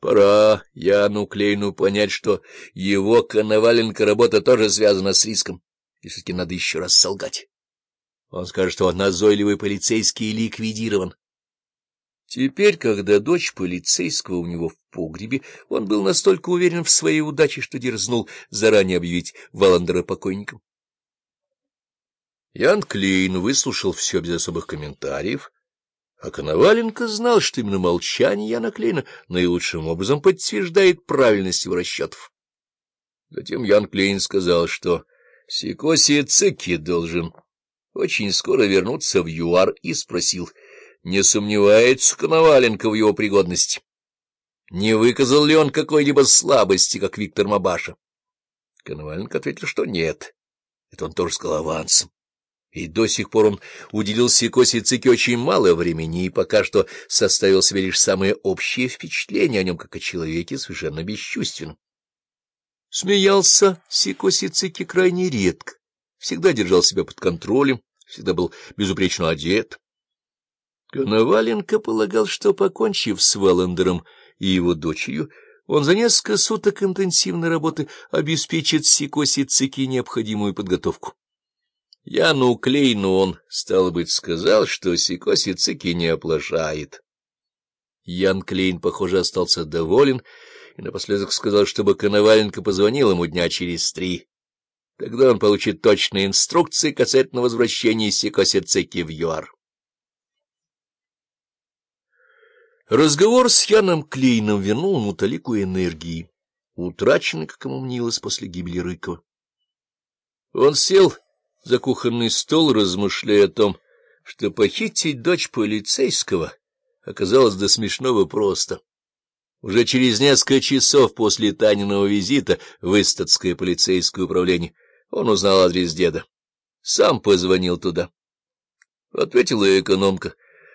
Пора Яну Клейну понять, что его Коноваленко работа тоже связана с риском, и все-таки надо еще раз солгать. Он скажет, что назойливый полицейский ликвидирован. Теперь, когда дочь полицейского у него в погребе, он был настолько уверен в своей удаче, что дерзнул заранее объявить Валандера покойником. Ян Клейн выслушал все без особых комментариев, а Коноваленко знал, что именно молчание Яна Клейна наилучшим образом подтверждает правильность его расчетов. Затем Ян Клейн сказал, что Сикоси Цики должен очень скоро вернуться в ЮАР, и спросил, не сомневается Коноваленко в его пригодности. Не выказал ли он какой-либо слабости, как Виктор Мабаша? Коноваленко ответил, что нет. Это он тоже сказал авансом. И до сих пор он уделил Сикосе Цике очень мало времени и пока что составил себе лишь самые общие впечатления о нем, как о человеке совершенно бесчувственном. Смеялся Сикоси Цики крайне редко, всегда держал себя под контролем, всегда был безупречно одет. Коноваленко полагал, что, покончив с Валандером и его дочерью, он за несколько суток интенсивной работы обеспечит Сикоси Цики необходимую подготовку. Яну Клейну он, стало быть, сказал, что Сикоси Цики не оплошает. Ян Клейн, похоже, остался доволен и напоследок сказал, чтобы Коноваленко позвонил ему дня через три. Тогда он получит точные инструкции касательно возвращения Сикоси Цики в ЮАР. Разговор с Яном Клейном вернул ему талику энергии, утраченной, как ему мнилось, после гибели Рыкова. Он сел за кухонный стол, размышляя о том, что похитить дочь полицейского оказалось до смешного просто. Уже через несколько часов после Таниного визита в Истатское полицейское управление он узнал адрес деда. Сам позвонил туда. Ответила экономка.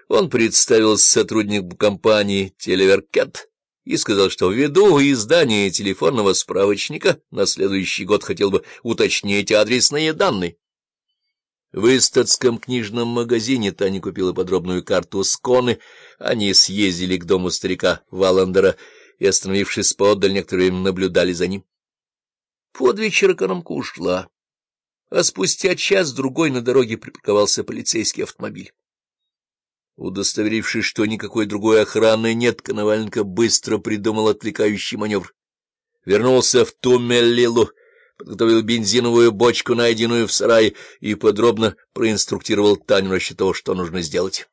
Он представился сотрудником компании «Телеверкет» и сказал, что ввиду издания телефонного справочника на следующий год хотел бы уточнить адресные данные. В Истатском книжном магазине Таня купила подробную карту Сконы. Они съездили к дому старика Валандера и, остановившись поодаль, некоторое время наблюдали за ним. Под вечер экономка ушла, а спустя час-другой на дороге припарковался полицейский автомобиль. Удостоверившись, что никакой другой охраны нет, Коноваленко быстро придумал отвлекающий маневр. Вернулся в Тумеллилу, подготовил бензиновую бочку, найденную в сарае, и подробно проинструктировал Таню насчет того, что нужно сделать.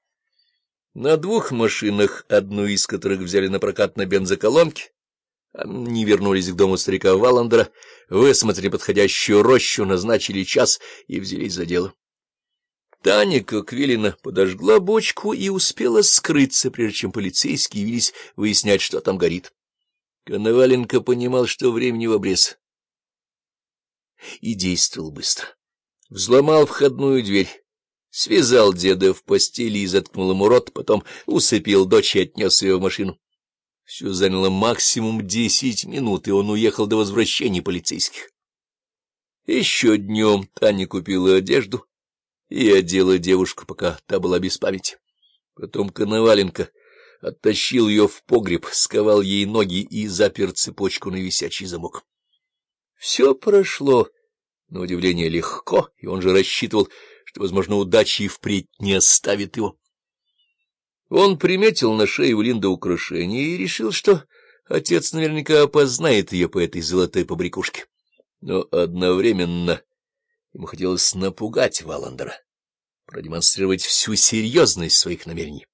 На двух машинах, одну из которых взяли на прокат на бензоколонке, они вернулись к дому старика Валандера, высмотрели подходящую рощу, назначили час и взялись за дело. Таня, как велено, подожгла бочку и успела скрыться, прежде чем полицейские явились выяснять, что там горит. Коноваленко понимал, что времени в обрез и действовал быстро. Взломал входную дверь, связал деда в постели и заткнул ему рот, потом усыпил дочь и отнес ее в машину. Все заняло максимум десять минут, и он уехал до возвращения полицейских. Еще днем Таня купила одежду и одела девушку, пока та была без памяти. Потом Коноваленко оттащил ее в погреб, сковал ей ноги и запер цепочку на висячий замок. Все прошло, на удивление, легко, и он же рассчитывал, что, возможно, удача и впредь не оставит его. Он приметил на шее у Линды украшение и решил, что отец наверняка опознает ее по этой золотой побрякушке. Но одновременно ему хотелось напугать Валандера, продемонстрировать всю серьезность своих намерений.